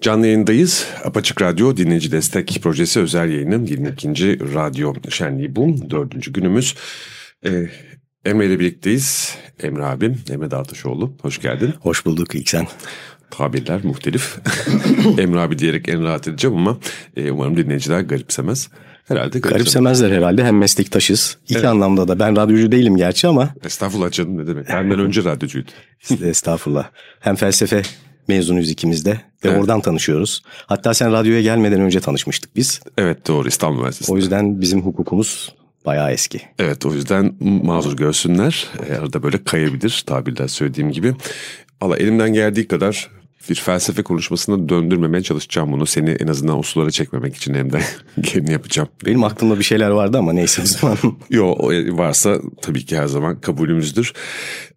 Canlı yayındayız. Apaçık Radyo Dinleyici Destek Projesi özel yayının 22. Radyo Şenliği bu. Dördüncü günümüz. Ee, Emre ile birlikteyiz. Emre abim, Emre Dağtaşoğlu. Hoş geldin. Hoş bulduk ilk sen. Tabirler muhtelif. Emre abi diyerek en rahat edeceğim ama e, umarım dinleyiciler garipsemez. Herhalde garipsemezler herhalde. Hem meslektaşız. İki evet. anlamda da. Ben radyocu değilim gerçi ama. Estağfurullah canım ne demek. Benden önce radyocuydu. Estağfurullah. Hem felsefe mezunuyuz ikimiz de ve evet. oradan tanışıyoruz. Hatta sen radyoya gelmeden önce tanışmıştık biz. Evet doğru İstanbul Üniversitesi'nde. O yüzden bizim hukukumuz bayağı eski. Evet o yüzden mazur görsünler. Arada böyle kayabilir tabirler söylediğim gibi. Allah elimden geldiği kadar bir felsefe konuşmasına döndürmemeye çalışacağım bunu. Seni en azından o sulara çekmemek için hem de kendini yapacağım. Benim aklımda bir şeyler vardı ama neyse o zaman. Yo varsa tabii ki her zaman kabulümüzdür.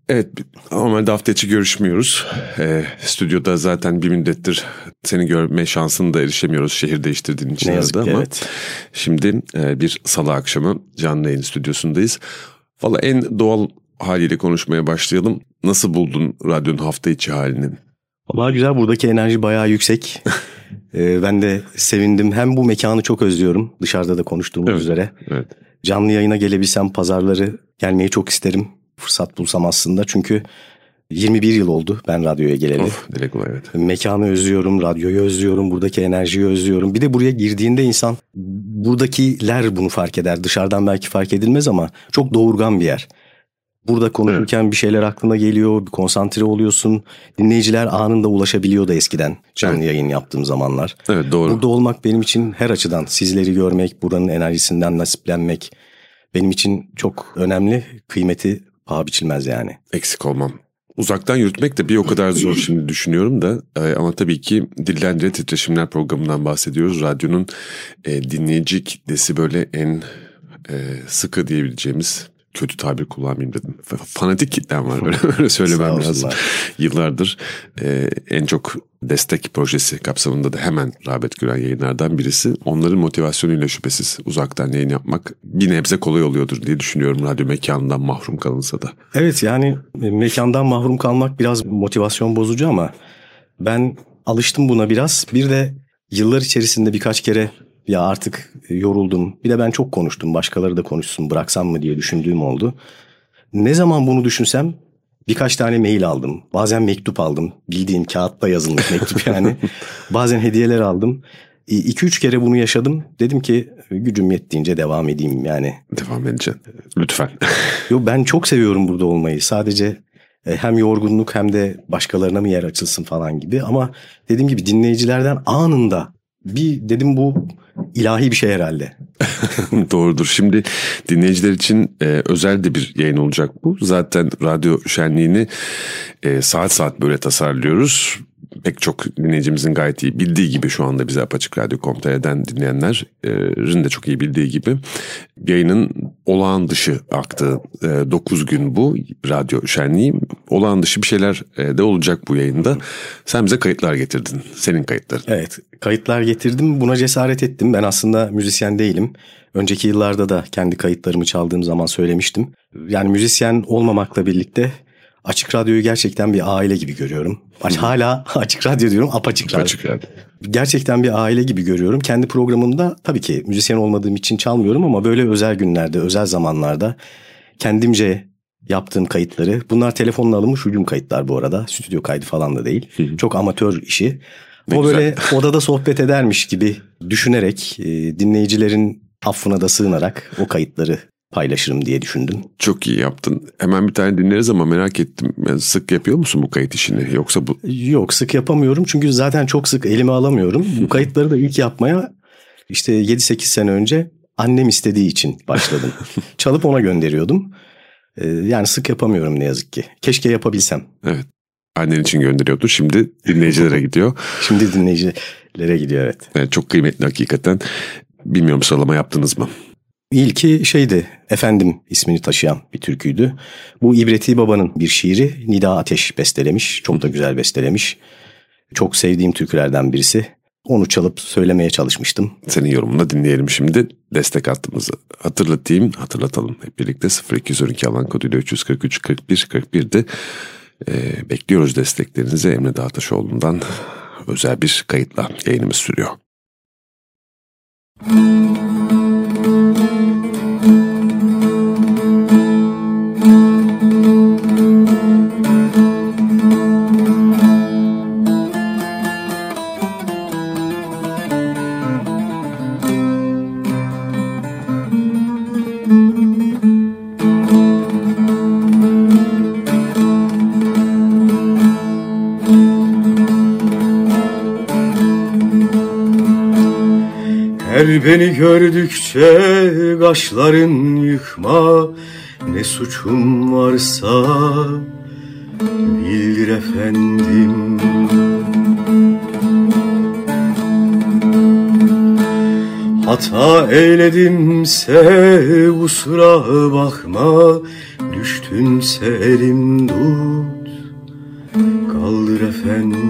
Evet normalde hafta içi görüşmüyoruz. Ee, stüdyoda zaten bir müddettir seni görme şansını da erişemiyoruz şehir değiştirdiğin için. Ne yazık ki ama evet. Şimdi e, bir salı akşamı canlı yayın stüdyosundayız. Valla en doğal haliyle konuşmaya başlayalım. Nasıl buldun radyonun hafta içi halini? Valla güzel buradaki enerji bayağı yüksek. ee, ben de sevindim. Hem bu mekanı çok özlüyorum dışarıda da konuştuğumuz evet, üzere. Evet. Canlı yayına gelebilsem pazarları gelmeyi çok isterim fırsat bulsam aslında. Çünkü 21 yıl oldu ben radyoya geleli. Of, direkt olay evet. Mekanı özlüyorum, radyoyu özlüyorum, buradaki enerjiyi özlüyorum. Bir de buraya girdiğinde insan buradakiler bunu fark eder. Dışarıdan belki fark edilmez ama çok doğurgan bir yer. Burada konuşurken evet. bir şeyler aklına geliyor, bir konsantre oluyorsun. Dinleyiciler anında ulaşabiliyor da eskiden canlı evet. yayın yaptığım zamanlar. Evet doğru. Burada olmak benim için her açıdan sizleri görmek, buranın enerjisinden nasiplenmek benim için çok önemli. Kıymeti paha biçilmez yani. Eksik olmam. Uzaktan yürütmek de bir o kadar zor şimdi düşünüyorum da e, ama tabii ki Dillendire Titreşimler programından bahsediyoruz. Radyonun e, dinleyici kitlesi böyle en e, sıkı diyebileceğimiz kötü tabir kullanmayayım dedim. Fanatik kitlem var öyle, öyle söylemem lazım. Yıllardır e, en çok destek projesi kapsamında da hemen rağbet gören yayınlardan birisi. Onların motivasyonuyla şüphesiz uzaktan yayın yapmak bir nebze kolay oluyordur diye düşünüyorum radyo mekanından mahrum kalınsa da. Evet yani e, mekandan mahrum kalmak biraz motivasyon bozucu ama ben alıştım buna biraz. Bir de yıllar içerisinde birkaç kere ya artık yoruldum. Bir de ben çok konuştum. Başkaları da konuşsun bıraksam mı diye düşündüğüm oldu. Ne zaman bunu düşünsem birkaç tane mail aldım. Bazen mektup aldım. Bildiğin kağıtta yazılmış mektup yani. Bazen hediyeler aldım. 2-3 kere bunu yaşadım. Dedim ki gücüm yettiğince devam edeyim yani. Devam edeceğim. Lütfen. Yo ben çok seviyorum burada olmayı. Sadece e, hem yorgunluk hem de başkalarına mı yer açılsın falan gibi. Ama dediğim gibi dinleyicilerden anında bir dedim bu ilahi bir şey herhalde. Doğrudur. Şimdi dinleyiciler için e, özel de bir yayın olacak bu. Zaten radyo şenliğini e, saat saat böyle tasarlıyoruz pek çok dinleyicimizin gayet iyi bildiği gibi şu anda bize Apaçık Radyo.com.tr'den dinleyenlerin de çok iyi bildiği gibi yayının olağan dışı aktığı 9 e, gün bu radyo şenliği. Olağan dışı bir şeyler e, de olacak bu yayında. Sen bize kayıtlar getirdin. Senin kayıtların. Evet kayıtlar getirdim. Buna cesaret ettim. Ben aslında müzisyen değilim. Önceki yıllarda da kendi kayıtlarımı çaldığım zaman söylemiştim. Yani müzisyen olmamakla birlikte Açık Radyo'yu gerçekten bir aile gibi görüyorum. Hala Açık Radyo diyorum apaçık radyo. Açık radyo. Gerçekten bir aile gibi görüyorum. Kendi programımda tabii ki müzisyen olmadığım için çalmıyorum ama böyle özel günlerde, özel zamanlarda kendimce yaptığım kayıtları. Bunlar telefonla alınmış hücum kayıtlar bu arada. Stüdyo kaydı falan da değil. Çok amatör işi. Ne o güzel. böyle odada sohbet edermiş gibi düşünerek e, dinleyicilerin affına da sığınarak o kayıtları paylaşırım diye düşündüm. Çok iyi yaptın. Hemen bir tane dinleriz ama merak ettim. Yani sık yapıyor musun bu kayıt işini yoksa bu? Yok sık yapamıyorum çünkü zaten çok sık elime alamıyorum. bu kayıtları da ilk yapmaya işte 7-8 sene önce annem istediği için başladım. Çalıp ona gönderiyordum. Ee, yani sık yapamıyorum ne yazık ki. Keşke yapabilsem. Evet. Annen için gönderiyordu. Şimdi dinleyicilere gidiyor. Şimdi dinleyicilere gidiyor evet. Evet çok kıymetli hakikaten. Bilmiyorum sıralama yaptınız mı? İlki şeydi, Efendim ismini taşıyan bir türküydü. Bu İbreti Baba'nın bir şiiri Nida Ateş bestelemiş. Çok da güzel bestelemiş. Çok sevdiğim türkülerden birisi. Onu çalıp söylemeye çalışmıştım. Senin yorumunu dinleyelim şimdi. Destek hattımızı hatırlatayım, hatırlatalım hep birlikte. 0212 alan koduyla 343 41 41'de ee, bekliyoruz desteklerinizi Emre Dağtaşoğlu'ndan özel bir kayıtla yayınımız sürüyor. Müzik beni gördükçe kaşların yıkma Ne suçum varsa bildir efendim. Hata eyledimse kusura bakma Düştümse elim tut kaldır efendim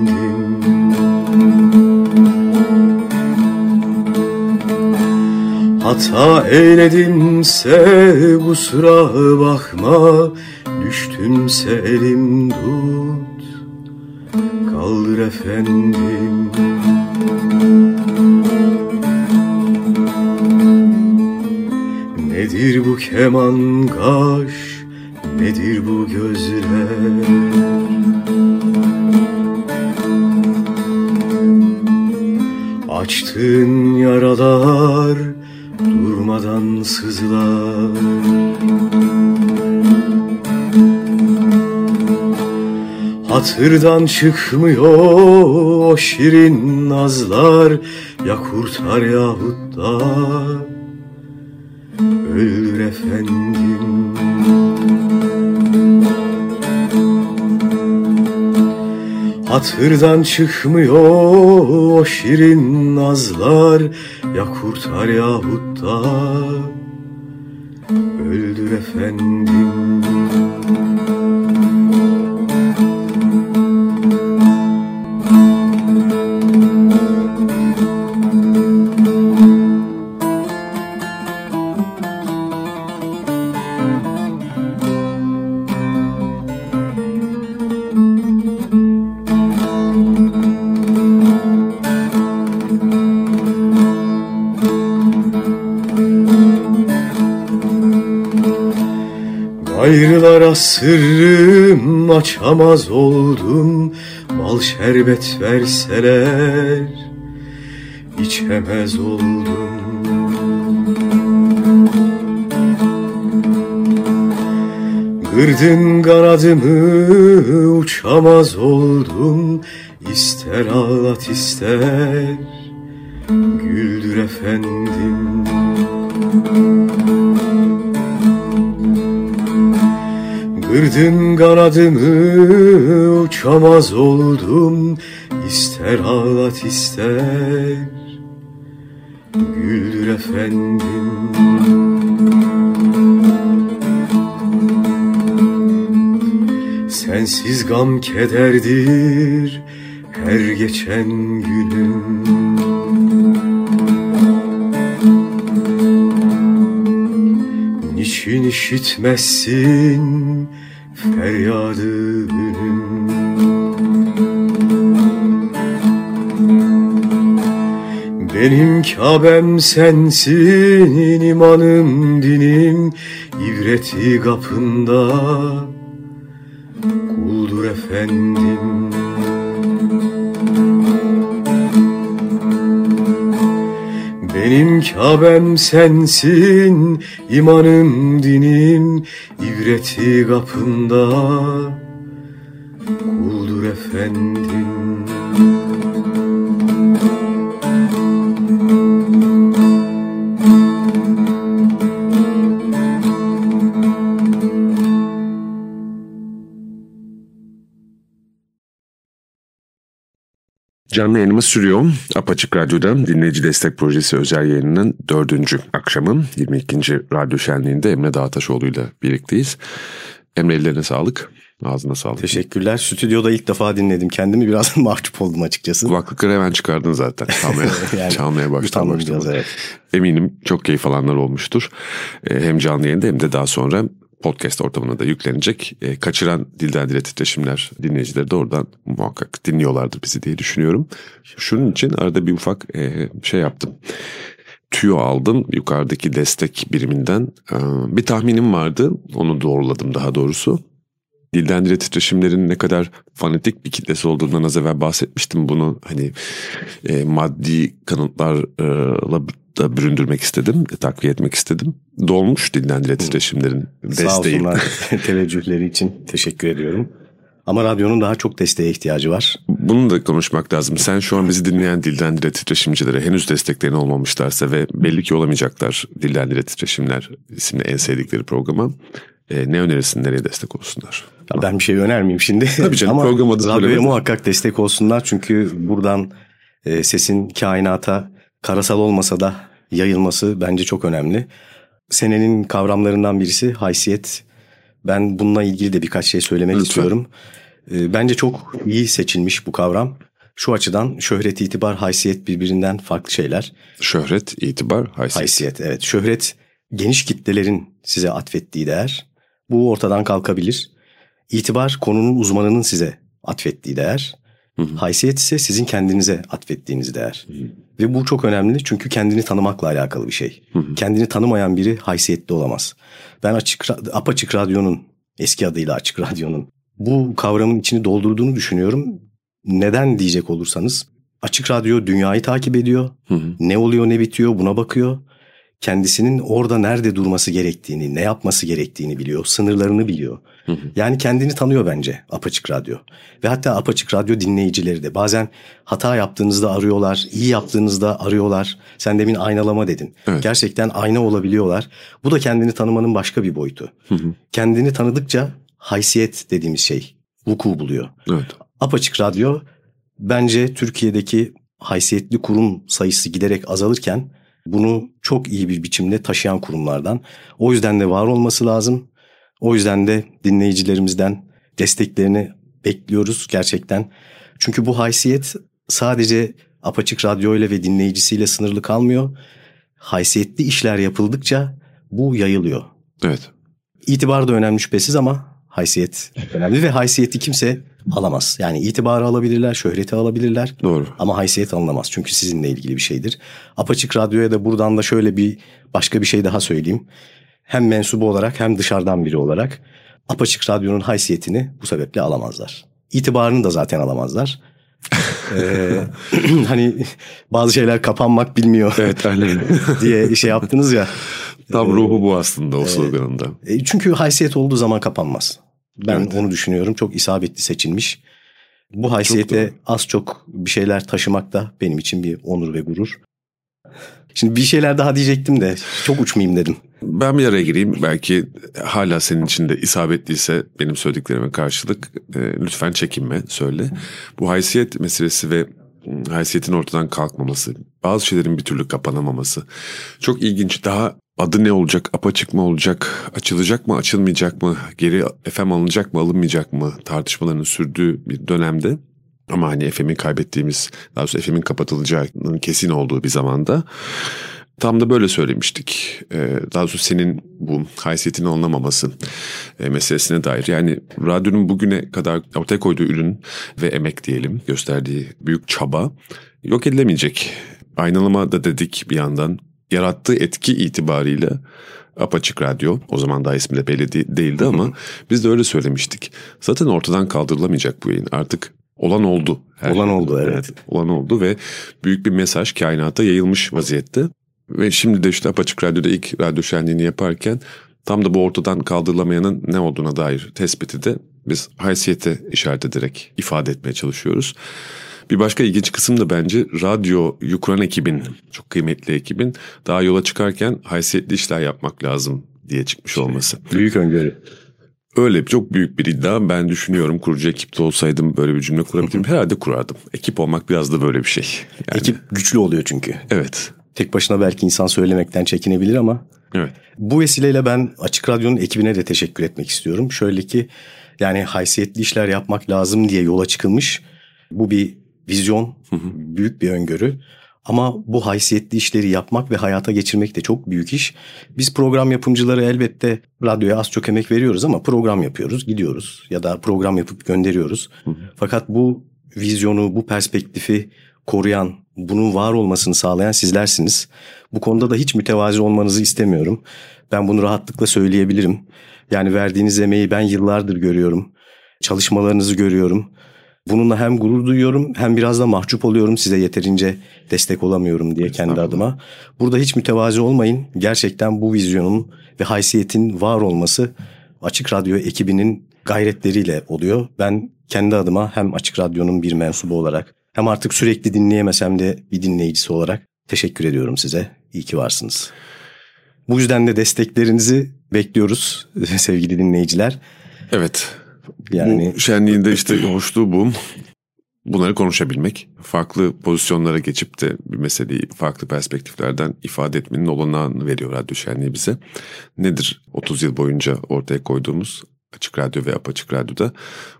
Hata eyledimse kusura bakma Düştümse elim tut Kaldır efendim. Nedir bu keman kaş Nedir bu gözler? Açtığın yaralar durmadan sızlar Hatırdan çıkmıyor o şirin nazlar Ya kurtar yahut da öldür efendim. Hatırdan çıkmıyor o şirin nazlar Ya kurtar yahut da öldür efendim sırrım açamaz oldum Bal şerbet verseler içemez oldum. Kırdın kanadımı uçamaz oldum İster ağlat ister güldür efendim Kırdın kanadımı uçamaz oldum. İster ağlat ister güldür efendim. Sensiz gam kederdir her geçen günüm. Niçin işitmezsin feryadı günüm Benim Kabe'm sensin imanım dinim. İbreti kapında. Kuldur efendim Benim Kabe'm sensin, imanım dinim, ibreti kapında kuldur efendim. Canlı yayınımız sürüyor. Apaçık Radyo'da Dinleyici Destek Projesi özel yayınının dördüncü akşamı 22. Radyo Şenliği'nde Emre Dağtaşoğlu ile birlikteyiz. Emre ellerine sağlık. Ağzına sağlık. Teşekkürler. Stüdyoda ilk defa dinledim kendimi. Biraz mahcup oldum açıkçası. Kulaklıkları hemen çıkardın zaten. Çalmaya, yani, çalmaya başlamıştım. Evet. Eminim çok keyif alanlar olmuştur. Ee, hem canlı yayında hem de daha sonra podcast ortamına da yüklenecek. E, kaçıran dilden dile titreşimler dinleyicileri de oradan muhakkak dinliyorlardır bizi diye düşünüyorum. Şunun için arada bir ufak e, şey yaptım. Tüyo aldım yukarıdaki destek biriminden. E, bir tahminim vardı onu doğruladım daha doğrusu. Dilden dile titreşimlerin ne kadar fanatik bir kitlesi olduğundan az evvel bahsetmiştim. Bunu hani e, maddi kanıtlarla da büründürmek istedim, takviye etmek istedim. Dolmuş dilden dile titreşimlerin desteği. Sağ teveccühleri için teşekkür ediyorum. Ama radyonun daha çok desteğe ihtiyacı var. Bunu da konuşmak lazım. Sen şu an bizi dinleyen dilden dile titreşimcilere henüz desteklerini olmamışlarsa ve belli ki olamayacaklar dilden dile titreşimler isimli en sevdikleri programa. E, ne önerirsin, nereye destek olsunlar? Ya ben bir şey önermeyeyim şimdi. Tabii canım Ama program adı radyoya muhakkak destek olsunlar. Çünkü buradan e, sesin kainata karasal olmasa da yayılması bence çok önemli. Senenin kavramlarından birisi haysiyet. Ben bununla ilgili de birkaç şey söylemek Lütfen. istiyorum. Ee, bence çok iyi seçilmiş bu kavram. Şu açıdan şöhret, itibar, haysiyet birbirinden farklı şeyler. Şöhret, itibar, haysiyet. Haysiyet evet. Şöhret geniş kitlelerin size atfettiği değer. Bu ortadan kalkabilir. İtibar konunun uzmanının size atfettiği değer. Hı hı. Haysiyet ise sizin kendinize atfettiğiniz değer. Hı hı. Ve bu çok önemli çünkü kendini tanımakla alakalı bir şey. Hı hı. Kendini tanımayan biri haysiyetli olamaz. Ben açık apaçık radyonun eski adıyla açık radyonun bu kavramın içini doldurduğunu düşünüyorum. Neden diyecek olursanız açık radyo dünyayı takip ediyor. Hı hı. Ne oluyor ne bitiyor buna bakıyor. Kendisinin orada nerede durması gerektiğini, ne yapması gerektiğini biliyor, sınırlarını biliyor. Hı hı. Yani kendini tanıyor bence Apaçık Radyo. Ve hatta Apaçık Radyo dinleyicileri de bazen hata yaptığınızda arıyorlar, iyi yaptığınızda arıyorlar. Sen demin aynalama dedin. Evet. Gerçekten ayna olabiliyorlar. Bu da kendini tanımanın başka bir boyutu. Hı hı. Kendini tanıdıkça haysiyet dediğimiz şey vuku buluyor. Evet. Apaçık Radyo bence Türkiye'deki haysiyetli kurum sayısı giderek azalırken bunu çok iyi bir biçimde taşıyan kurumlardan. O yüzden de var olması lazım. O yüzden de dinleyicilerimizden desteklerini bekliyoruz gerçekten. Çünkü bu haysiyet sadece apaçık radyo ile ve dinleyicisiyle sınırlı kalmıyor. Haysiyetli işler yapıldıkça bu yayılıyor. Evet. İtibar da önemli şüphesiz ama haysiyet önemli ve haysiyeti kimse alamaz. Yani itibarı alabilirler, şöhreti alabilirler. Doğru. Ama haysiyet alınamaz çünkü sizinle ilgili bir şeydir. Apaçık Radyo'ya da buradan da şöyle bir başka bir şey daha söyleyeyim hem mensubu olarak hem dışarıdan biri olarak Apaçık Radyo'nun haysiyetini bu sebeple alamazlar. İtibarını da zaten alamazlar. ee, hani bazı şeyler kapanmak bilmiyor. Evet aynen. diye şey yaptınız ya. Tam ruhu bu aslında o sloganında. E, çünkü haysiyet olduğu zaman kapanmaz. Ben evet. onu düşünüyorum. Çok isabetli seçilmiş. Bu haysiyete az çok bir şeyler taşımak da benim için bir onur ve gurur. Şimdi bir şeyler daha diyecektim de çok uçmayayım dedim. Ben bir araya gireyim. Belki hala senin için de isabetliyse benim söylediklerime karşılık e, lütfen çekinme söyle. Bu haysiyet meselesi ve ıı, haysiyetin ortadan kalkmaması, bazı şeylerin bir türlü kapanamaması çok ilginç. Daha adı ne olacak, apaçık mı olacak, açılacak mı, açılmayacak mı, geri FM alınacak mı, alınmayacak mı tartışmalarının sürdüğü bir dönemde ama hani FM'in kaybettiğimiz, daha doğrusu FM'in kapatılacağının kesin olduğu bir zamanda tam da böyle söylemiştik. Ee, daha doğrusu senin bu haysiyetini anlamaması e, meselesine dair. Yani radyonun bugüne kadar ortaya koyduğu ürün ve emek diyelim gösterdiği büyük çaba yok edilemeyecek. Aynalama da dedik bir yandan. Yarattığı etki itibariyle Apaçık Radyo o zaman daha ismi de belli değildi ama biz de öyle söylemiştik. Zaten ortadan kaldırılamayacak bu yayın. Artık Olan oldu. Her olan oldu evet. evet. Olan oldu ve büyük bir mesaj kainata yayılmış vaziyette. Ve şimdi de işte Apaçık Radyo'da ilk radyo şenliğini yaparken tam da bu ortadan kaldırılamayanın ne olduğuna dair tespiti de biz haysiyete işaret ederek ifade etmeye çalışıyoruz. Bir başka ilginç kısım da bence radyo Yukran ekibin, çok kıymetli ekibin daha yola çıkarken haysiyetli işler yapmak lazım diye çıkmış olması. Büyük öngörü. Öyle çok büyük bir iddia. Ben düşünüyorum kurucu ekipte olsaydım böyle bir cümle kurabilirim. Herhalde kurardım. Ekip olmak biraz da böyle bir şey. Yani... Ekip güçlü oluyor çünkü. Evet. Tek başına belki insan söylemekten çekinebilir ama. Evet. Bu vesileyle ben Açık Radyo'nun ekibine de teşekkür etmek istiyorum. Şöyle ki yani haysiyetli işler yapmak lazım diye yola çıkılmış. Bu bir vizyon, büyük bir öngörü. Ama bu haysiyetli işleri yapmak ve hayata geçirmek de çok büyük iş. Biz program yapımcıları elbette radyoya az çok emek veriyoruz ama program yapıyoruz, gidiyoruz ya da program yapıp gönderiyoruz. Hı hı. Fakat bu vizyonu, bu perspektifi koruyan, bunun var olmasını sağlayan sizlersiniz. Bu konuda da hiç mütevazi olmanızı istemiyorum. Ben bunu rahatlıkla söyleyebilirim. Yani verdiğiniz emeği ben yıllardır görüyorum. Çalışmalarınızı görüyorum. Bununla hem gurur duyuyorum hem biraz da mahcup oluyorum size yeterince destek olamıyorum diye kendi adıma. Burada hiç mütevazi olmayın. Gerçekten bu vizyonun ve haysiyetin var olması Açık Radyo ekibinin gayretleriyle oluyor. Ben kendi adıma hem Açık Radyo'nun bir mensubu olarak hem artık sürekli dinleyemesem de bir dinleyicisi olarak teşekkür ediyorum size. İyi ki varsınız. Bu yüzden de desteklerinizi bekliyoruz sevgili dinleyiciler. Evet. Yani bu şenliğinde işte hoşluğu bu. Bunları konuşabilmek, farklı pozisyonlara geçip de bir meseleyi farklı perspektiflerden ifade etmenin olanağını veriyor radyo şenliği bize. Nedir 30 yıl boyunca ortaya koyduğumuz Açık Radyo ve Apaçık Radyo'da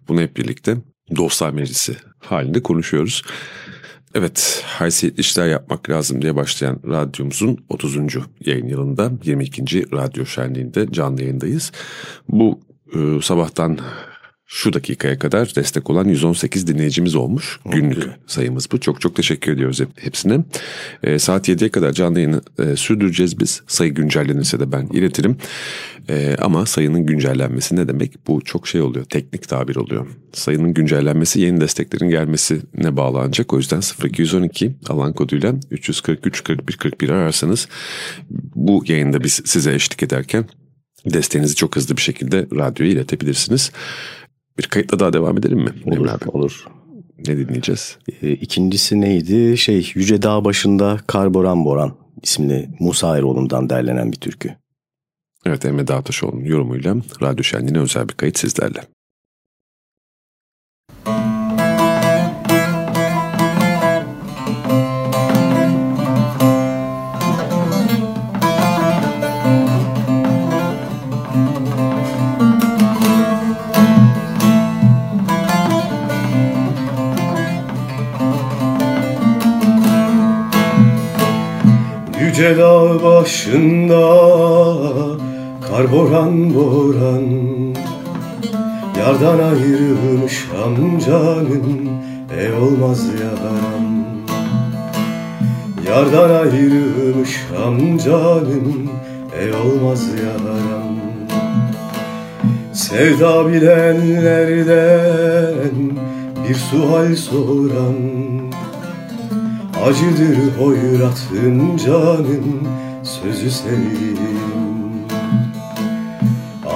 bunu hep birlikte dostlar meclisi halinde konuşuyoruz. Evet, haysiyetli işler yapmak lazım diye başlayan radyomuzun 30. yayın yılında 22. Radyo Şenliği'nde canlı yayındayız. Bu e, sabahtan şu dakikaya kadar destek olan 118 dinleyicimiz olmuş. Günlük sayımız bu. Çok çok teşekkür ediyoruz hepsine. E, saat 7'ye kadar canlı yayını e, sürdüreceğiz biz. Sayı güncellenirse de ben iletirim. E, ama sayının güncellenmesi ne demek? Bu çok şey oluyor. Teknik tabir oluyor. Sayının güncellenmesi yeni desteklerin gelmesine bağlanacak. O yüzden 0212 alan koduyla 343 41 41 ararsanız bu yayında biz size eşlik ederken desteğinizi çok hızlı bir şekilde radyoya iletebilirsiniz. Bir kayıtla daha devam edelim mi? Olur, abi? olur. Ne dinleyeceğiz? E, ikincisi neydi? Şey Yüce Dağ başında Karboran Boran isimli Musa Eroğlu'ndan derlenen bir türkü. Evet Emre Dağtaşoğlu'nun yorumuyla Radyo Şenliği'ne özel bir kayıt sizlerle. Yüce dağ başında kar boran. Boran Yardan ayrılmış amcanın e olmaz yaram. Yardan ayrılmış amcanın e olmaz yaram. Sevda bilenlerden bir sual soran Acıdır hoyratın canım sözü sevdim.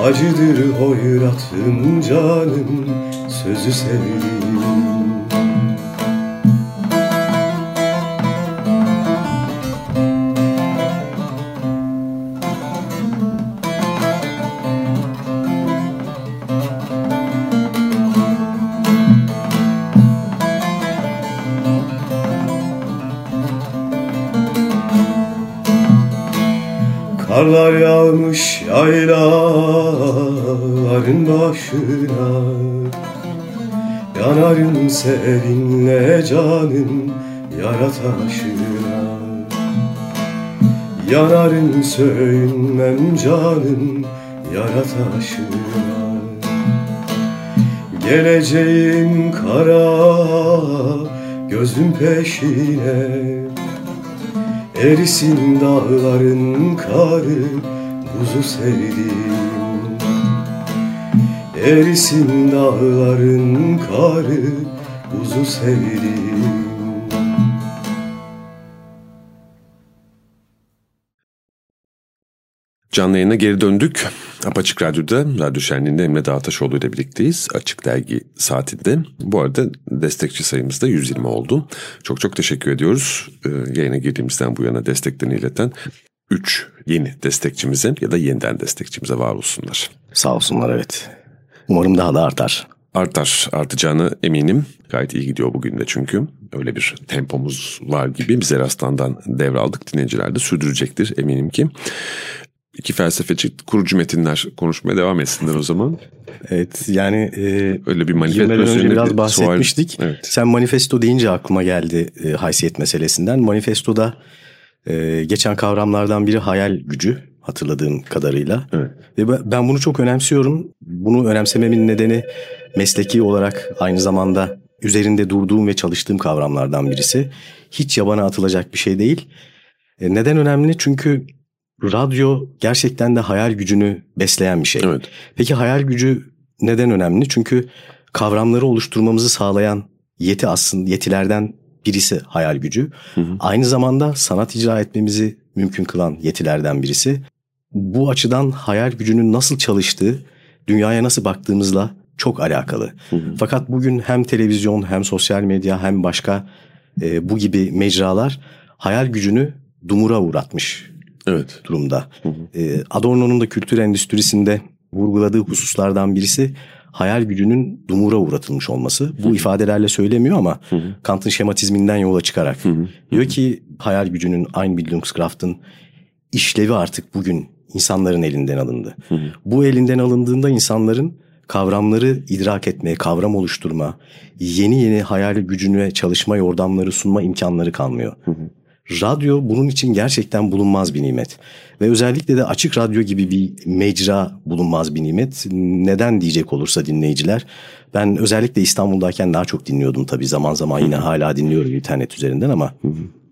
Acıdır hoyratın canım sözü sevdim Karlar yağmış yaylaların başına. Yanarım seninle canım yara taşına. Yanarım sönmem canım yara Geleceğim kara gözüm peşine Erisin dağların karı buzu sevdim Erisin dağların karı buzu sevdim Canlı yayına geri döndük. Apaçık Radyo'da, Radyo Şenliği'nde Emre Dağtaşoğlu ile birlikteyiz. Açık Dergi saatinde. Bu arada destekçi sayımız da 120 oldu. Çok çok teşekkür ediyoruz. Ee, yayına girdiğimizden bu yana desteklerini ileten 3 yeni destekçimize ya da yeniden destekçimize var olsunlar. Sağ olsunlar evet. Umarım daha da artar. Artar, artacağını eminim. Gayet iyi gidiyor bugün de çünkü. Öyle bir tempomuz var gibi. Biz Erastan'dan devraldık. Dinleyiciler de sürdürecektir eminim ki. İki felsefeci kurucu metinler konuşmaya devam etsinler o zaman. Evet yani e, öyle bir manifesto önce biraz bahsetmiştik. Sual, evet. Sen manifesto deyince aklıma geldi e, haysiyet meselesinden. Manifestoda e, geçen kavramlardan biri hayal gücü hatırladığım kadarıyla. Evet. Ve ben bunu çok önemsiyorum. Bunu önemsememin nedeni mesleki olarak aynı zamanda üzerinde durduğum ve çalıştığım kavramlardan birisi. Hiç yabana atılacak bir şey değil. E, neden önemli? Çünkü radyo gerçekten de hayal gücünü besleyen bir şey. Evet. Peki hayal gücü neden önemli? Çünkü kavramları oluşturmamızı sağlayan yeti aslında yetilerden birisi hayal gücü. Hı hı. Aynı zamanda sanat icra etmemizi mümkün kılan yetilerden birisi. Bu açıdan hayal gücünün nasıl çalıştığı, dünyaya nasıl baktığımızla çok alakalı. Hı hı. Fakat bugün hem televizyon hem sosyal medya hem başka e, bu gibi mecralar hayal gücünü dumura uğratmış evet. durumda. Hı hı. E, Adorno'nun da kültür endüstrisinde vurguladığı hususlardan birisi hayal gücünün dumura uğratılmış olması. Bu hı hı. ifadelerle söylemiyor ama hı hı. Kant'ın şematizminden yola çıkarak hı hı. diyor ki hayal gücünün Einbildungskraft'ın işlevi artık bugün insanların elinden alındı. Hı hı. Bu elinden alındığında insanların kavramları idrak etmeye, kavram oluşturma, yeni yeni hayal gücüne çalışma yordamları sunma imkanları kalmıyor. Hı hı. Radyo bunun için gerçekten bulunmaz bir nimet. Ve özellikle de açık radyo gibi bir mecra bulunmaz bir nimet. Neden diyecek olursa dinleyiciler. Ben özellikle İstanbul'dayken daha çok dinliyordum tabii zaman zaman yine hala dinliyorum internet üzerinden ama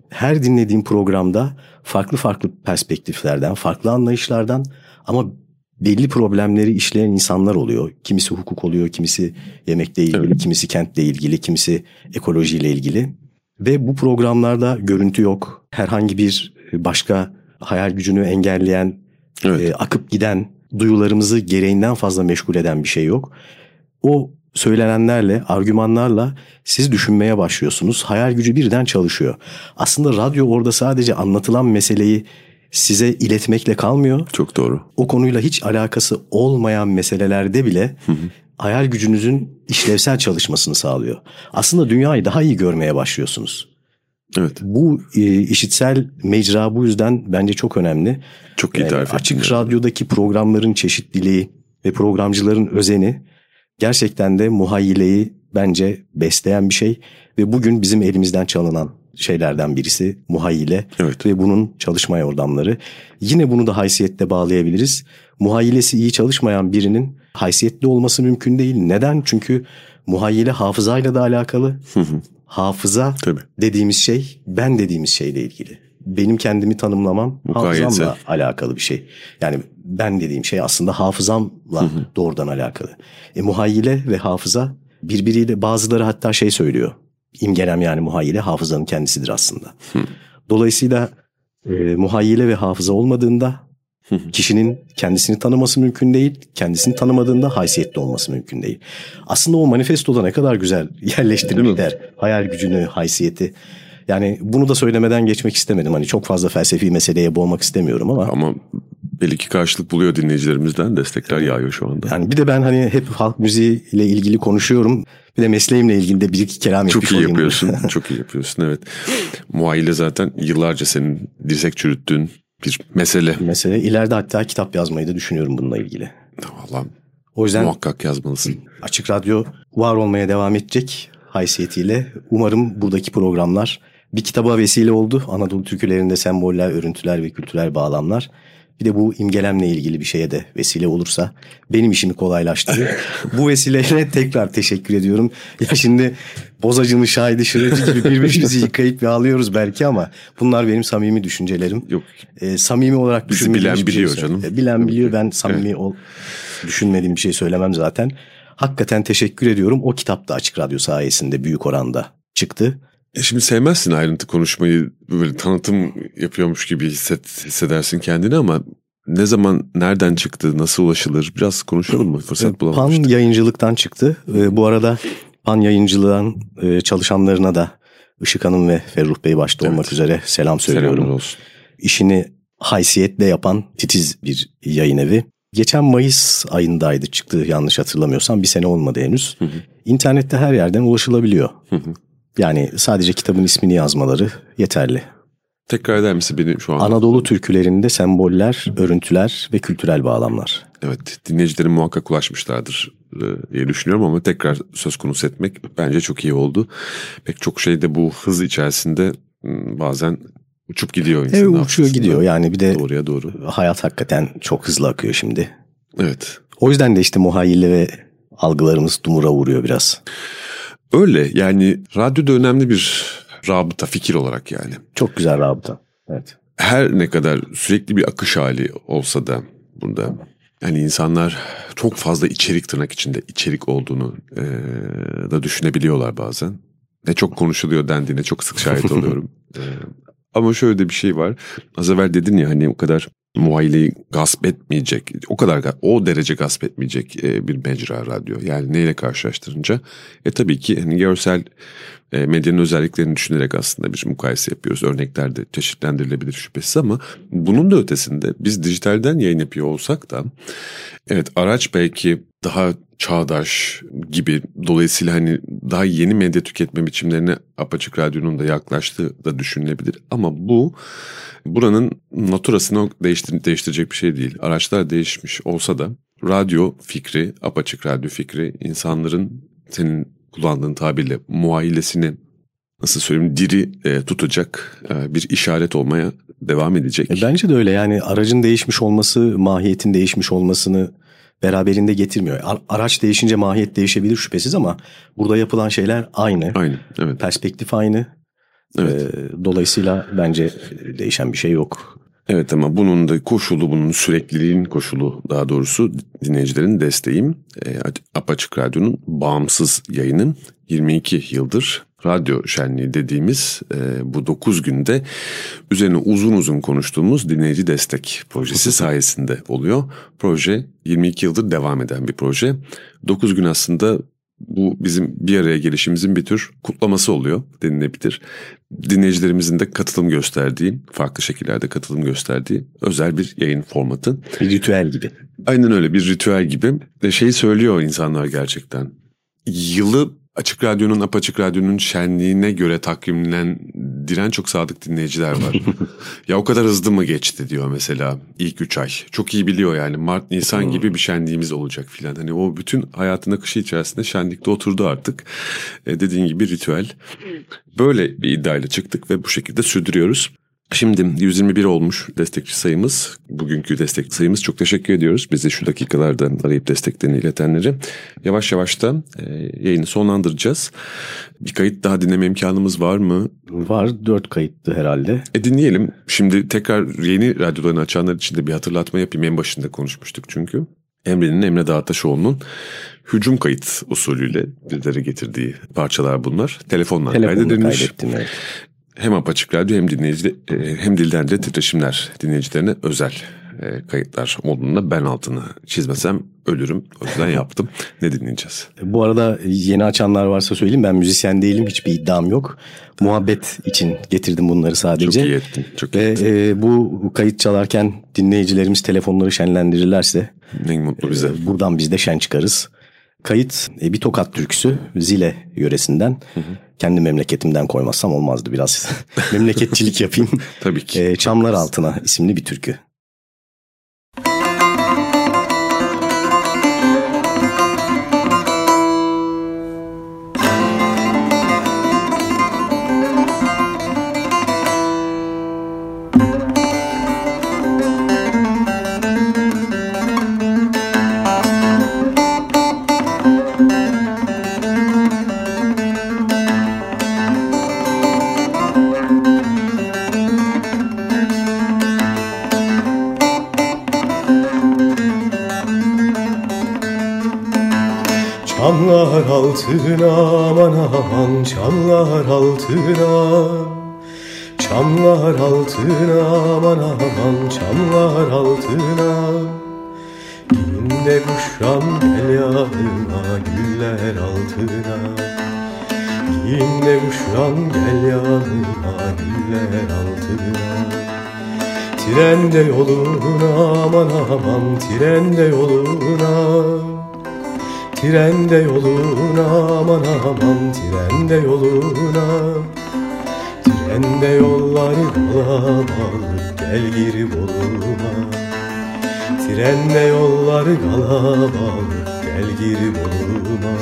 her dinlediğim programda farklı farklı perspektiflerden, farklı anlayışlardan ama belli problemleri işleyen insanlar oluyor. Kimisi hukuk oluyor, kimisi yemekle ilgili, evet. kimisi kentle ilgili, kimisi ekolojiyle ilgili. Ve bu programlarda görüntü yok. Herhangi bir başka hayal gücünü engelleyen, evet. e, akıp giden, duyularımızı gereğinden fazla meşgul eden bir şey yok. O söylenenlerle, argümanlarla siz düşünmeye başlıyorsunuz. Hayal gücü birden çalışıyor. Aslında radyo orada sadece anlatılan meseleyi size iletmekle kalmıyor. Çok doğru. O konuyla hiç alakası olmayan meselelerde bile hı hı. Hayal gücünüzün işlevsel çalışmasını sağlıyor. Aslında dünyayı daha iyi görmeye başlıyorsunuz. Evet. Bu e, işitsel mecra bu yüzden bence çok önemli. Çok iyi yani tarif Açık yani. radyodaki programların çeşitliliği ve programcıların özeni gerçekten de muhayyileyi bence besleyen bir şey ve bugün bizim elimizden çalınan şeylerden birisi muhayyile evet. ve bunun çalışma yordamları. Yine bunu da haysiyette bağlayabiliriz. Muhayyilesi iyi çalışmayan birinin haysiyetli olması mümkün değil. Neden? Çünkü muhayyile hafızayla da alakalı. Hafıza Tabii. dediğimiz şey ben dediğimiz şeyle ilgili. Benim kendimi tanımlamam Mukayyetse. hafızamla alakalı bir şey. Yani ben dediğim şey aslında hafızamla doğrudan alakalı. E, muhayyile ve hafıza birbiriyle bazıları hatta şey söylüyor imgelem yani muhayyile hafızanın kendisidir aslında. Hı. Dolayısıyla e, muhayyile ve hafıza olmadığında kişinin kendisini tanıması mümkün değil. Kendisini tanımadığında haysiyetli olması mümkün değil. Aslında o manifestoda ne kadar güzel yerleştirmişler hayal gücünü, haysiyeti. Yani bunu da söylemeden geçmek istemedim. Hani çok fazla felsefi meseleye boğmak istemiyorum ama. Ama belli ki karşılık buluyor dinleyicilerimizden. Destekler yağıyor şu anda. Yani bir de ben hani hep halk müziği ile ilgili konuşuyorum. Bir de mesleğimle ilgili de bir iki kelam Çok iyi yapıyorsun. çok iyi yapıyorsun evet. Muayile zaten yıllarca senin dirsek çürüttüğün bir mesele. Mesele. İleride hatta kitap yazmayı da düşünüyorum bununla ilgili. Vallahi o yüzden muhakkak yazmalısın. Açık Radyo var olmaya devam edecek haysiyetiyle. Umarım buradaki programlar bir kitaba vesile oldu. Anadolu türkülerinde semboller, örüntüler ve kültürel bağlamlar. Bir de bu imgelemle ilgili bir şeye de vesile olursa benim işimi kolaylaştırır. bu vesileyle tekrar teşekkür ediyorum. Ya şimdi bozacını şahidi şırıcı gibi birbirimizi yıkayıp yağlıyoruz belki ama bunlar benim samimi düşüncelerim. Yok. Ee, samimi olarak Bizi bilen şey biliyor şey canım. Bilen biliyor ben samimi evet. ol, düşünmediğim bir şey söylemem zaten. Hakikaten teşekkür ediyorum. O kitap da Açık Radyo sayesinde büyük oranda çıktı. E şimdi sevmezsin ayrıntı konuşmayı böyle tanıtım yapıyormuş gibi hisset, hissedersin kendini ama ne zaman, nereden çıktı, nasıl ulaşılır biraz konuşalım mı? Fırsat bulamamıştık. Pan yayıncılıktan çıktı. Ee, bu arada Pan yayıncılığın e, çalışanlarına da Işık Hanım ve Ferruh Bey başta evet. olmak üzere selam söylüyorum. Selamlar olsun. İşini haysiyetle yapan titiz bir yayın evi. Geçen Mayıs ayındaydı çıktı yanlış hatırlamıyorsam bir sene olmadı henüz. Hı hı. İnternette her yerden ulaşılabiliyor. Hı hı. Yani sadece kitabın ismini yazmaları yeterli. Tekrar eder misin beni şu an? Anadolu türkülerinde semboller, örüntüler ve kültürel bağlamlar. Evet dinleyicilerin muhakkak ulaşmışlardır e, diye düşünüyorum ama tekrar söz konusu etmek bence çok iyi oldu. Pek çok şey de bu hız içerisinde bazen uçup gidiyor insan. Evet uçuyor gidiyor yani bir de doğruya doğru. hayat hakikaten çok hızlı akıyor şimdi. Evet. O yüzden de işte muhayyile ve algılarımız dumura vuruyor biraz. Öyle yani radyo da önemli bir rabıta fikir olarak yani. Çok güzel rabıta. Evet. Her ne kadar sürekli bir akış hali olsa da burada yani insanlar çok fazla içerik tırnak içinde içerik olduğunu e, da düşünebiliyorlar bazen. Ne çok konuşuluyor dendiğine çok sık şahit oluyorum. e, ama şöyle de bir şey var. Az evvel dedin ya hani o kadar muayeleyi gasp etmeyecek, o kadar o derece gasp etmeyecek e, bir mecra radyo. Yani neyle karşılaştırınca? E tabii ki hani görsel e, medyanın özelliklerini düşünerek aslında bir mukayese yapıyoruz. Örnekler de çeşitlendirilebilir şüphesiz ama bunun da ötesinde biz dijitalden yayın yapıyor olsak da evet araç belki daha çağdaş gibi dolayısıyla hani daha yeni medya tüketme biçimlerine Apaçık Radyo'nun da yaklaştığı da düşünülebilir. Ama bu buranın naturasını değiştir değiştirecek bir şey değil. Araçlar değişmiş olsa da radyo fikri, Apaçık Radyo fikri insanların senin kullandığın tabirle muayilesini nasıl söyleyeyim diri e, tutacak e, bir işaret olmaya devam edecek. E, bence de öyle yani aracın değişmiş olması mahiyetin değişmiş olmasını beraberinde getirmiyor. Araç değişince mahiyet değişebilir şüphesiz ama burada yapılan şeyler aynı. Aynı evet. Perspektif aynı. Evet. E, dolayısıyla bence değişen bir şey yok. Evet ama bunun da koşulu, bunun sürekliliğin koşulu daha doğrusu dinleyicilerin desteğim. E, Apaçık Radyo'nun bağımsız yayının 22 yıldır radyo şenliği dediğimiz e, bu 9 günde üzerine uzun uzun konuştuğumuz dinleyici destek projesi sayesinde oluyor. Proje 22 yıldır devam eden bir proje. 9 gün aslında bu bizim bir araya gelişimizin bir tür kutlaması oluyor denilebilir. Dinleyicilerimizin de katılım gösterdiği, farklı şekillerde katılım gösterdiği özel bir yayın formatı. Bir ritüel gibi. Aynen öyle bir ritüel gibi. Şeyi söylüyor insanlar gerçekten. Yılı Açık Radyo'nun, Apaçık Radyo'nun şenliğine göre takvimlendiren çok sadık dinleyiciler var. ya o kadar hızlı mı geçti diyor mesela ilk üç ay. Çok iyi biliyor yani Mart, Nisan gibi bir şenliğimiz olacak filan. Hani o bütün hayatın akışı içerisinde şenlikte oturdu artık. E, dediğin gibi ritüel. Böyle bir iddiayla çıktık ve bu şekilde sürdürüyoruz. Şimdi 121 olmuş destekçi sayımız. Bugünkü destek sayımız çok teşekkür ediyoruz. Bizi şu dakikalarda arayıp desteklerini iletenleri. Yavaş yavaş da e, yayını sonlandıracağız. Bir kayıt daha dinleme imkanımız var mı? Var. Dört kayıttı herhalde. E dinleyelim. Şimdi tekrar yeni radyolarını açanlar için de bir hatırlatma yapayım. En başında konuşmuştuk çünkü. Emre'nin Emre Dağtaşoğlu'nun hücum kayıt usulüyle bizlere getirdiği parçalar bunlar. Telefonla kaydedilmiş. Evet hem Apaçık Radyo hem dinleyici e, hem dilden de titreşimler dinleyicilerine özel e, kayıtlar olduğunda ben altını çizmesem ölürüm. O yüzden yaptım. ne dinleyeceğiz? Bu arada yeni açanlar varsa söyleyeyim ben müzisyen değilim. Hiçbir iddiam yok. Muhabbet için getirdim bunları sadece. Çok iyi ettin. Çok Ve iyi ettin. E, bu kayıt çalarken dinleyicilerimiz telefonları şenlendirirlerse ne mutlu bize. E, buradan biz de şen çıkarız. Kayıt e, bir tokat türküsü Zile yöresinden. Hı hı. Kendi memleketimden koymazsam olmazdı biraz. Memleketçilik yapayım. Tabii ki. E, Çamlar Altına isimli bir türkü. Altına aman aman çamlar altına. Çamlar altına aman aman çamlar altına. Günde kuşam gel yanıma güller altına. Günde kuşam gel yanıma güller altına. Trende yoluna aman aman trende yoluna Trende yoluna aman aman trende yoluna. Trende yolları kalabalık gel gir Bolu'ma Trende yolları kalabalık gel gir Bolu'ma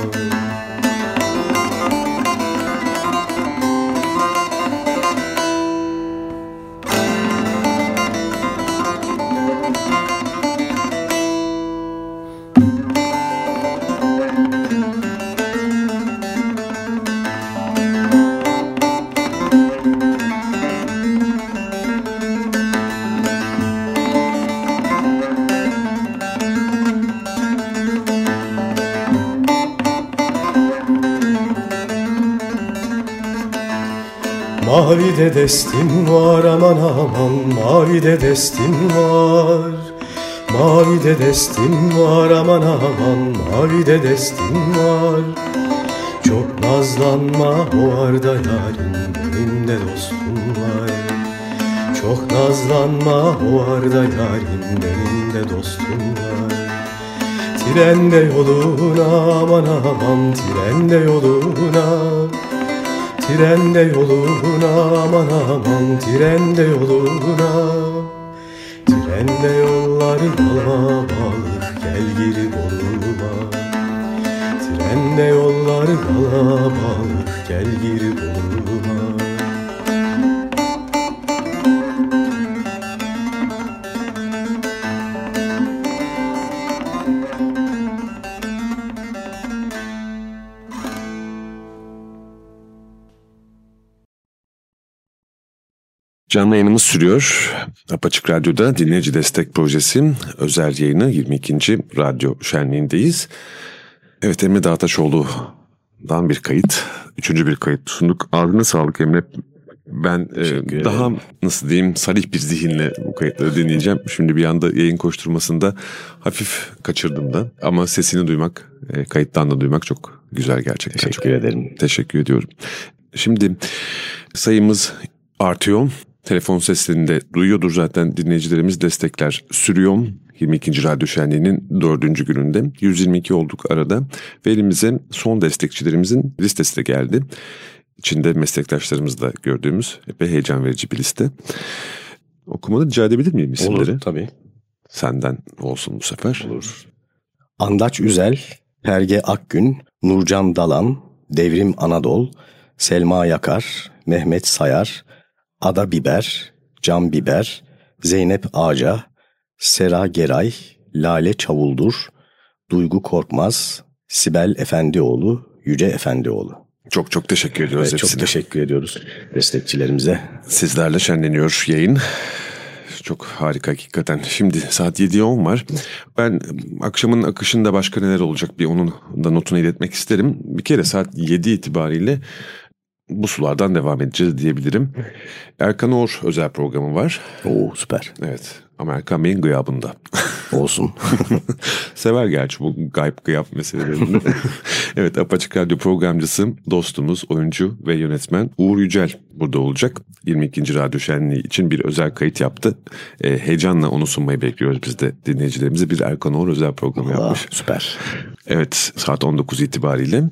destim var aman aman Mavi de destim var. Mavi de destim var aman aman Mavi de destim var. Çok nazlanma o arda yarim Benim de dostum var. Çok nazlanma o arda yarim Benim de dostum var. Trende yoluna aman aman Trende yoluna Trende yoluna aman aman Trende yoluna. Trende yolları kalabalık Gel gir Bolu'ma Trende yolları kalabalık Gel gir Bolu'ma Canlı yayınımız sürüyor. Apaçık Radyo'da Dinleyici Destek Projesi özel yayını 22. Radyo Şenliği'ndeyiz. Evet Emre Dağtaşoğlu'dan bir kayıt. Üçüncü bir kayıt sunduk. Ağzına sağlık Emre. Ben e, daha nasıl diyeyim salih bir zihinle bu kayıtları dinleyeceğim. Şimdi bir anda yayın koşturmasında hafif kaçırdım da. Ama sesini duymak, e, kayıttan da duymak çok güzel gerçekten. Teşekkür çok ederim. Teşekkür ediyorum. Şimdi sayımız artıyor. Telefon seslerini de duyuyordur zaten dinleyicilerimiz destekler sürüyor. 22. Radyo Şenliği'nin dördüncü gününde 122 olduk arada ve elimize son destekçilerimizin listesi de geldi. İçinde meslektaşlarımız da gördüğümüz epey heyecan verici bir liste. Okumanı rica edebilir miyim isimleri? Olur tabii. Senden olsun bu sefer. Olur. Andaç Üzel, Perge Akgün, Nurcan Dalan, Devrim Anadol, Selma Yakar, Mehmet Sayar, Ada Biber, Can Biber, Zeynep Ağaca, Sera Geray, Lale Çavuldur, Duygu Korkmaz, Sibel Efendioğlu, Yüce Efendioğlu. Çok çok teşekkür ediyoruz Evet, çok hepsine. teşekkür ediyoruz destekçilerimize. Sizlerle şenleniyor yayın. Çok harika hakikaten. Şimdi saat 7'ye 10 var. Ben akşamın akışında başka neler olacak bir onun da notunu iletmek isterim. Bir kere saat 7 itibariyle bu sulardan devam edeceğiz diyebilirim. Erkan Oğur özel programı var. Oo süper. Evet ama Erkan Bey'in gıyabında. Olsun. Sever gerçi bu gayb gıyap meselelerini. evet Apaçık Radyo programcısı, dostumuz, oyuncu ve yönetmen Uğur Yücel burada olacak. 22. Radyo Şenliği için bir özel kayıt yaptı. E, heyecanla onu sunmayı bekliyoruz biz de dinleyicilerimize. Bir Erkan Oğur özel programı Aa, yapmış. süper. Evet saat 19 itibariyle.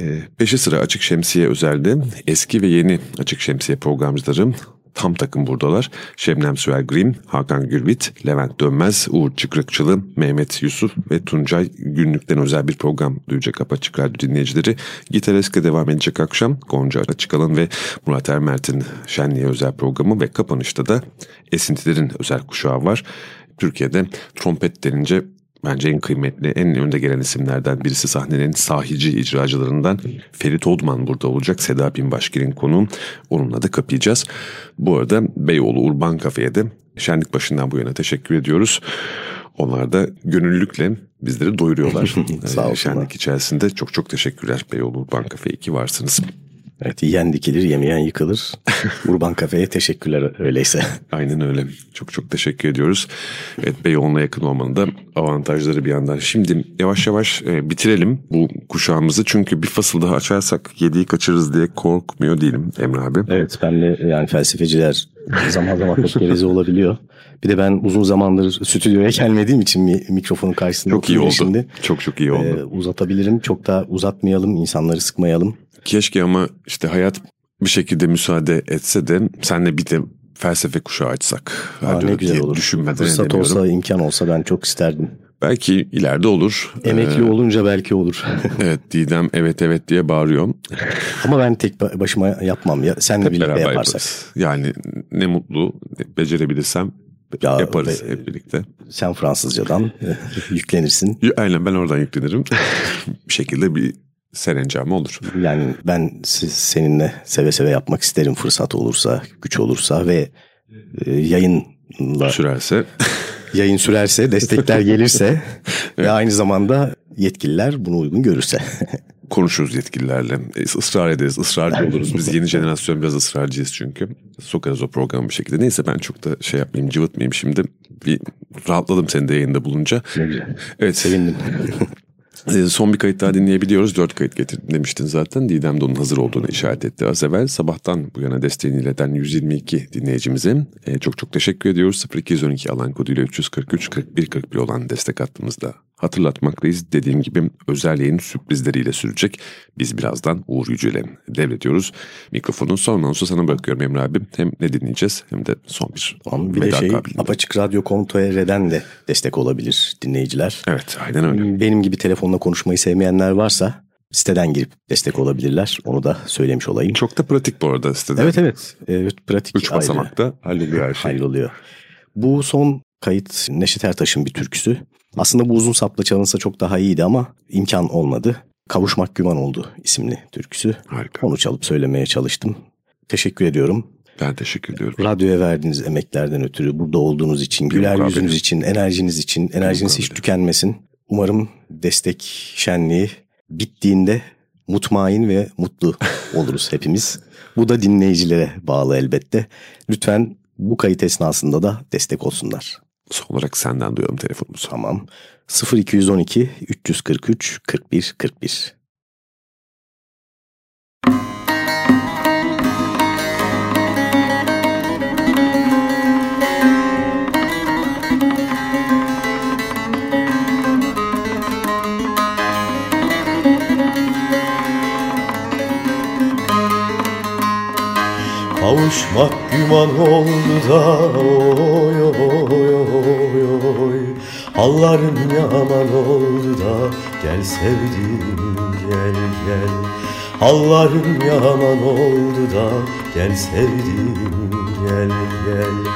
E, peşi sıra Açık Şemsiye özelde eski ve yeni Açık Şemsiye programcıları tam takım buradalar. Şebnem Süel Green, Hakan Gürvit, Levent Dönmez, Uğur Çıkrıkçılı, Mehmet Yusuf ve Tuncay günlükten özel bir program duyacak Apaçık Radyo dinleyicileri. Gitareske devam edecek akşam. Gonca Açıkalın ve Murat Ermert'in Şenliğe özel programı ve kapanışta da Esintilerin özel kuşağı var. Türkiye'de trompet denince bence en kıymetli, en önde gelen isimlerden birisi sahnenin sahici icracılarından Ferit Odman burada olacak. Seda Binbaşgir'in konuğum. Onunla da kapayacağız. Bu arada Beyoğlu Urban Kafe'ye de şenlik başından bu yana teşekkür ediyoruz. Onlar da gönüllülükle bizleri doyuruyorlar. Sağ Ee, olsunlar. Şenlik içerisinde çok çok teşekkürler Beyoğlu Urban Kafe'ye ki varsınız. Evet yiyen dikilir yemeyen yıkılır. Urban Kafe'ye teşekkürler öyleyse. Aynen öyle. Çok çok teşekkür ediyoruz. Evet Beyoğlu'na yakın olmanın da avantajları bir yandan. Şimdi yavaş yavaş e, bitirelim bu kuşağımızı. Çünkü bir fasıl daha açarsak 7'yi kaçırırız diye korkmuyor değilim Emre abi. Evet ben de yani felsefeciler zaman zaman çok gerezi olabiliyor. Bir de ben uzun zamandır stüdyoya gelmediğim için mi, mikrofonun karşısında Çok iyi oldu. Şimdi. Çok çok iyi oldu. Ee, uzatabilirim. Çok da uzatmayalım, insanları sıkmayalım. Keşke ama işte hayat bir şekilde müsaade etse de senle bir de felsefe kuşağı açsak. Aa, ne güzel olur. Düşünmeden Fırsat olsa, imkan olsa ben çok isterdim. Belki ileride olur. Emekli ee, olunca belki olur. evet Didem evet evet diye bağırıyor. Ama ben tek başıma yapmam ya. Sen de birlikte yaparsak. Yaparız. Yani ne mutlu becerebilirsem ya, yaparız hep birlikte. Sen Fransızcadan yüklenirsin. Aynen ben oradan yüklenirim. bir şekilde bir serencamı olur. Yani ben seninle seve seve yapmak isterim fırsat olursa, güç olursa ve e, yayınla... Sürerse. yayın sürerse, destekler gelirse evet. ve aynı zamanda yetkililer bunu uygun görürse. Konuşuruz yetkililerle. ısrar ederiz, ısrarcı oluruz. Biz yeni jenerasyon biraz ısrarcıyız çünkü. Sokarız o programı bir şekilde. Neyse ben çok da şey yapmayayım, cıvıtmayayım şimdi. Bir rahatladım senin de yayında bulunca. Ne güzel. Evet. Sevindim. Ee, son bir kayıt daha dinleyebiliyoruz. Dört kayıt getirdim demiştin zaten. Didem de onun hazır olduğunu işaret etti az evvel. Sabahtan bu yana desteğini ileten 122 dinleyicimize e, çok çok teşekkür ediyoruz. 0212 alan koduyla 343 41 41 olan destek hattımızda hatırlatmaktayız. Dediğim gibi özel yayın sürprizleriyle sürecek. Biz birazdan Uğur Yücel'e devrediyoruz. Mikrofonun son anonsu sana bırakıyorum Emre abi. Hem ne dinleyeceğiz hem de son bir tamam, Bir de şey Apaçık Radyo de destek olabilir dinleyiciler. Evet aynen öyle. Benim gibi telefonla konuşmayı sevmeyenler varsa siteden girip destek olabilirler. Onu da söylemiş olayım. Çok da pratik bu arada siteden. Evet evet. evet pratik. Üç basamakta halloluyor her şey. Halloluyor. Bu son kayıt Neşet Ertaş'ın bir türküsü. Aslında bu uzun sapla çalınsa çok daha iyiydi ama imkan olmadı. Kavuşmak Güman oldu isimli türküsü. Harika. Onu çalıp söylemeye çalıştım. Teşekkür ediyorum. Ben teşekkür ediyorum. Radyoya verdiğiniz emeklerden ötürü, burada olduğunuz için, güler yüzünüz için, enerjiniz için, enerjiniz hiç tükenmesin. Umarım destek şenliği bittiğinde mutmain ve mutlu oluruz hepimiz. Bu da dinleyicilere bağlı elbette. Lütfen bu kayıt esnasında da destek olsunlar. Son olarak senden duyalım telefonumuzu. Tamam. 0212 343 41 41. Kavuşmak güman oldu da oy oy Hallarım yaman oldu da gel sevdim gel gel. Hallarım yaman oldu da gel sevdim gel gel.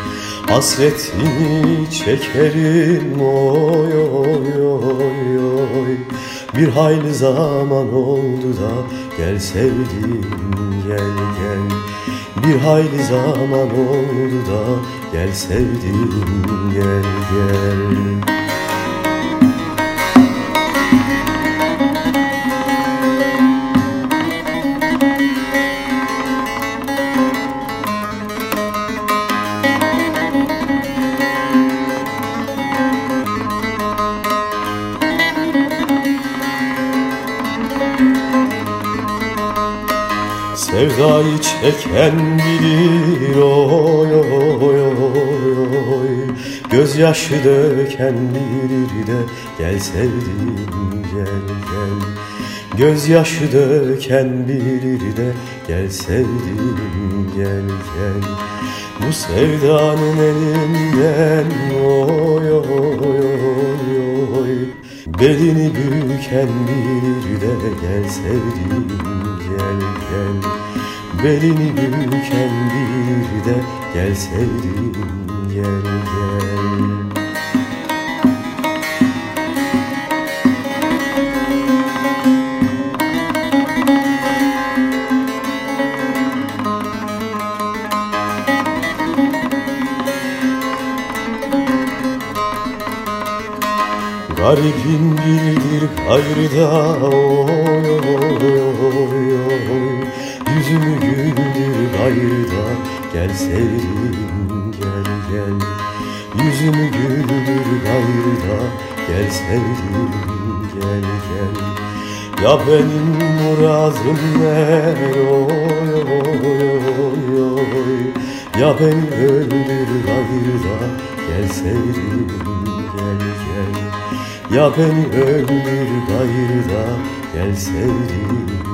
Hasretini çekerim oy oy oy oy. Bir hayli zaman oldu da gel sevdim gel gel. Bir hayli zaman oldu da Gel sevdim gel gel Çeken bilir oy oy oy oy Gözyaşı döken bilir de gel sevdim gel gel. Gözyaşı döken bilir de gel sevdim gel gel. Bu sevdanın elinden oy oy oy oy. Belini büken bilir de gel sevdim gel gel Belini büken bir de gel gel. Gel Garibin bildir oy oy oy Yüzümü güldür gayrıda gel sevdim gel gel. Yüzümü güldür gayrıda gel sevdim gel gel. Ya benim muradım ne? Oy oy oy oy. Ya beni öldür gayrıda gel sevdim gel gel. Ya beni öldür gayrıda gel sevdim